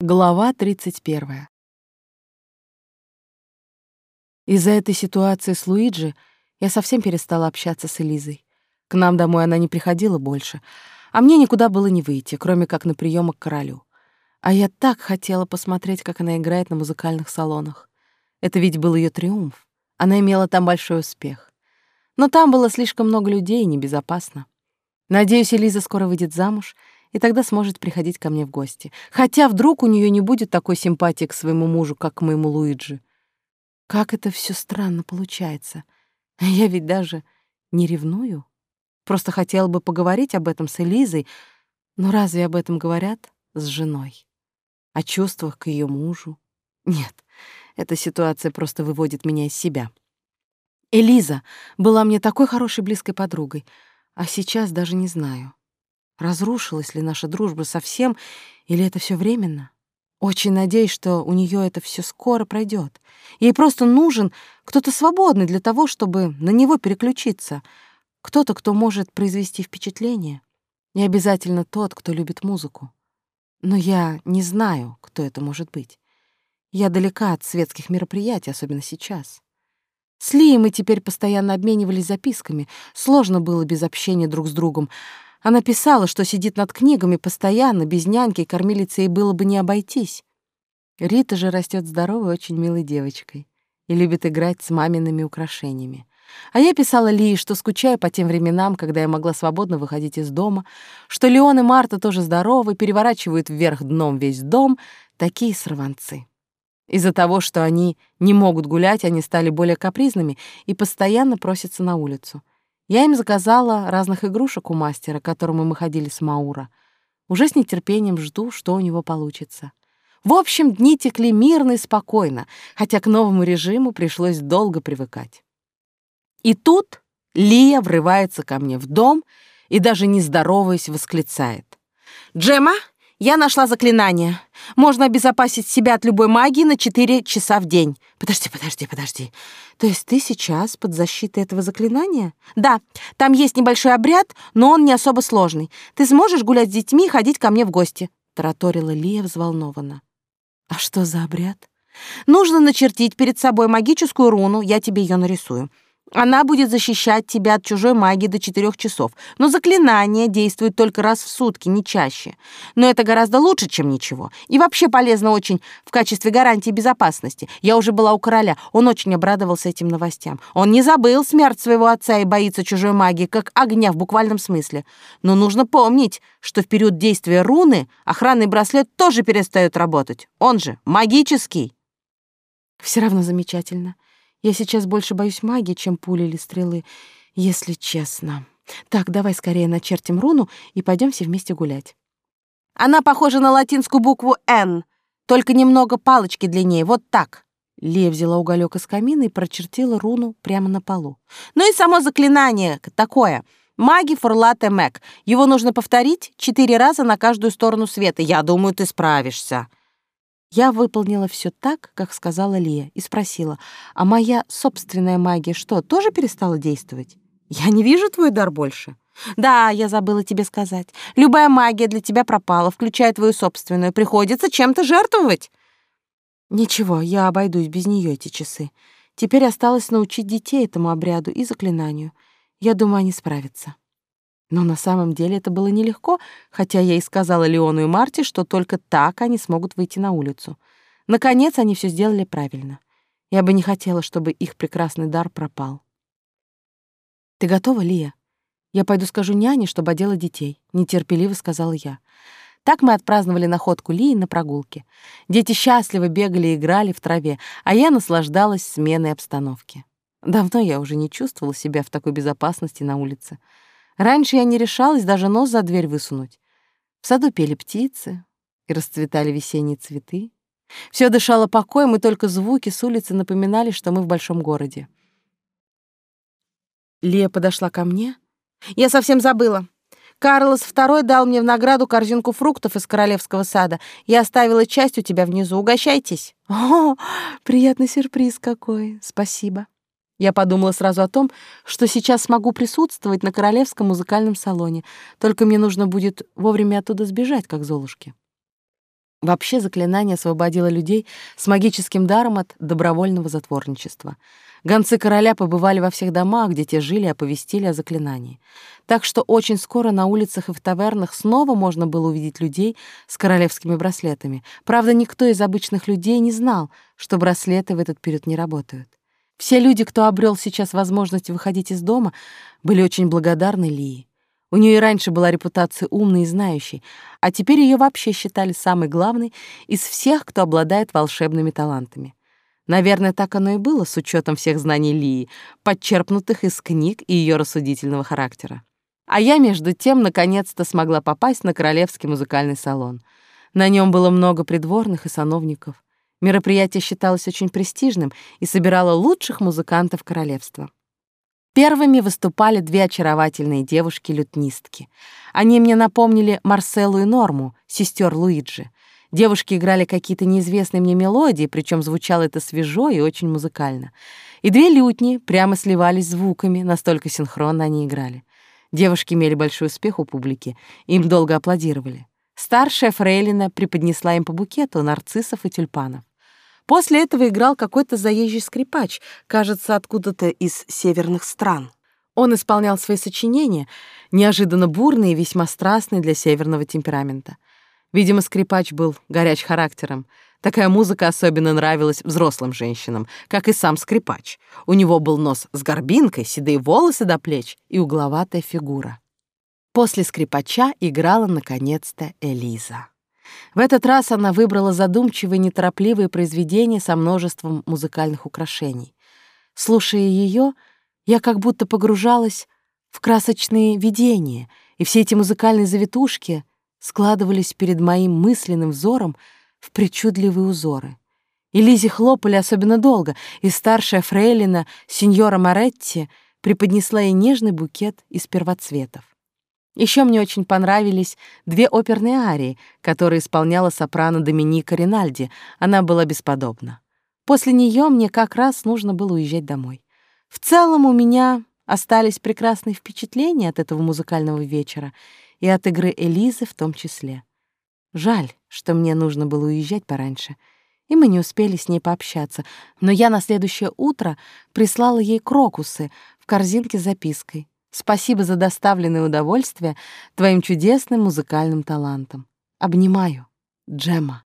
Глава 31. Из-за этой ситуации с Луиджи я совсем перестала общаться с Элизой. К нам домой она не приходила больше, а мне никуда было не выйти, кроме как на приёмы к королю. А я так хотела посмотреть, как она играет на музыкальных салонах. Это ведь был её триумф. Она имела там большой успех. Но там было слишком много людей и небезопасно. Надеюсь, Элиза скоро выйдет замуж — и тогда сможет приходить ко мне в гости. Хотя вдруг у нее не будет такой симпатии к своему мужу, как к моему Луиджи. Как это все странно получается. Я ведь даже не ревную. Просто хотела бы поговорить об этом с Элизой, но разве об этом говорят с женой? О чувствах к ее мужу? Нет, эта ситуация просто выводит меня из себя. Элиза была мне такой хорошей близкой подругой, а сейчас даже не знаю. Разрушилась ли наша дружба совсем, или это все временно? Очень надеюсь, что у нее это все скоро пройдет. Ей просто нужен кто-то свободный для того, чтобы на него переключиться, кто-то, кто может произвести впечатление, и обязательно тот, кто любит музыку. Но я не знаю, кто это может быть. Я далека от светских мероприятий, особенно сейчас. С Ли мы теперь постоянно обменивались записками. Сложно было без общения друг с другом — она писала, что сидит над книгами постоянно, без няньки и кормилицы ей было бы не обойтись. Рита же растет здоровой, очень милой девочкой и любит играть с мамиными украшениями. А я писала Ли, что скучаю по тем временам, когда я могла свободно выходить из дома, что Леон и Марта тоже здоровы, переворачивают вверх дном весь дом, такие сорванцы. Из-за того, что они не могут гулять, они стали более капризными и постоянно просятся на улицу. Я им заказала разных игрушек у мастера, к которому мы ходили с Маура. Уже с нетерпением жду, что у него получится. В общем, дни текли мирно и спокойно, хотя к новому режиму пришлось долго привыкать. И тут Лия врывается ко мне в дом и, даже не здороваясь, восклицает. «Джема, я нашла заклинание. Можно обезопасить себя от любой магии на 4 часа в день. Подожди, подожди, подожди. То есть ты сейчас под защитой этого заклинания? Да, там есть небольшой обряд, но он не особо сложный. Ты сможешь гулять с детьми и ходить ко мне в гости, тараторила Лия взволнованно. А что за обряд? Нужно начертить перед собой магическую руну, я тебе ее нарисую. Она будет защищать тебя от чужой магии до четырех часов, но заклинание действует только раз в сутки, не чаще. Но это гораздо лучше, чем ничего. И вообще полезно очень в качестве гарантии безопасности. Я уже была у короля, он очень обрадовался этим новостям. Он не забыл смерть своего отца и боится чужой магии, как огня в буквальном смысле. Но нужно помнить, что в период действия руны охранный браслет тоже перестает работать. Он же магический. Все равно замечательно. Я сейчас больше боюсь магии, чем пули или стрелы, если честно. Так, давай скорее начертим руну и пойдем все вместе гулять. Она похожа на латинскую букву «Н», только немного палочки длиннее, вот так. Лия взяла уголек из камина и прочертила руну прямо на полу. Ну и само заклинание такое. Маги Фурлате Мэг. Его нужно повторить четыре раза на каждую сторону света. Я думаю, ты справишься. Я выполнила все так, как сказала Лия, и спросила, а моя собственная магия что, тоже перестала действовать? Я не вижу твой дар больше. Да, я забыла тебе сказать. Любая магия для тебя пропала, включая твою собственную. Приходится чем-то жертвовать. Ничего, я обойдусь без нее эти часы. Теперь осталось научить детей этому обряду и заклинанию. Я думаю, они справятся. Но на самом деле это было нелегко, хотя я и сказала Леону и Марте, что только так они смогут выйти на улицу. Наконец они все сделали правильно. Я бы не хотела, чтобы их прекрасный дар пропал. «Ты готова, Лия? Я пойду скажу няне, чтобы одела детей», — нетерпеливо сказала я. Так мы отпраздновали находку Лии на прогулке. Дети счастливо бегали и играли в траве, а я наслаждалась сменой обстановки. Давно я уже не чувствовала себя в такой безопасности на улице. Раньше я не решалась даже нос за дверь высунуть. В саду пели птицы и расцветали весенние цветы. Все дышало покоем, и только звуки с улицы напоминали, что мы в большом городе. Лия подошла ко мне. «Я совсем забыла. Карлос II дал мне в награду корзинку фруктов из королевского сада. Я оставила часть у тебя внизу. Угощайтесь». «О, приятный сюрприз какой. Спасибо». Я подумала сразу о том, что сейчас смогу присутствовать на королевском музыкальном салоне, только мне нужно будет вовремя оттуда сбежать, как Золушке. Вообще заклинание освободило людей с магическим даром от добровольного затворничества. Гонцы короля побывали во всех домах, где те жили, оповестили о заклинании. Так что очень скоро на улицах и в тавернах снова можно было увидеть людей с королевскими браслетами. Правда, никто из обычных людей не знал, что браслеты в этот период не работают. Все люди, кто обрел сейчас возможность выходить из дома, были очень благодарны Лии. У нее и раньше была репутация умной и знающей, а теперь ее вообще считали самой главной из всех, кто обладает волшебными талантами. Наверное, так оно и было с учетом всех знаний Лии, подчерпнутых из книг и ее рассудительного характера. А я, между тем, наконец-то смогла попасть на Королевский музыкальный салон. На нем было много придворных и сановников. Мероприятие считалось очень престижным и собирало лучших музыкантов королевства. Первыми выступали две очаровательные девушки-лютнистки. Они мне напомнили Марселу и Норму, сестер Луиджи. Девушки играли какие-то неизвестные мне мелодии, причем звучало это свежо и очень музыкально. И две лютни прямо сливались звуками, настолько синхронно они играли. Девушки имели большой успех у публики, им долго аплодировали. Старшая фрейлина преподнесла им по букету нарциссов и тюльпанов. После этого играл какой-то заезжий скрипач, кажется, откуда-то из северных стран. Он исполнял свои сочинения, неожиданно бурные и весьма страстные для северного темперамента. Видимо, скрипач был горяч характером. Такая музыка особенно нравилась взрослым женщинам, как и сам скрипач. У него был нос с горбинкой, седые волосы до плеч и угловатая фигура. После скрипача играла, наконец-то, Элиза. В этот раз она выбрала задумчивые, неторопливые произведения со множеством музыкальных украшений. Слушая ее, я как будто погружалась в красочные видения, и все эти музыкальные завитушки складывались перед моим мысленным взором в причудливые узоры. И Лизе хлопали особенно долго, и старшая фрейлина, сеньора Моретти, преподнесла ей нежный букет из первоцветов. Еще мне очень понравились две оперные арии, которые исполняла сопрано Доминика Ринальди. Она была бесподобна. После нее мне как раз нужно было уезжать домой. В целом у меня остались прекрасные впечатления от этого музыкального вечера и от игры Элизы в том числе. Жаль, что мне нужно было уезжать пораньше, и мы не успели с ней пообщаться, но я на следующее утро прислала ей крокусы в корзинке с запиской. Спасибо за доставленное удовольствие твоим чудесным музыкальным талантом. Обнимаю, Джема.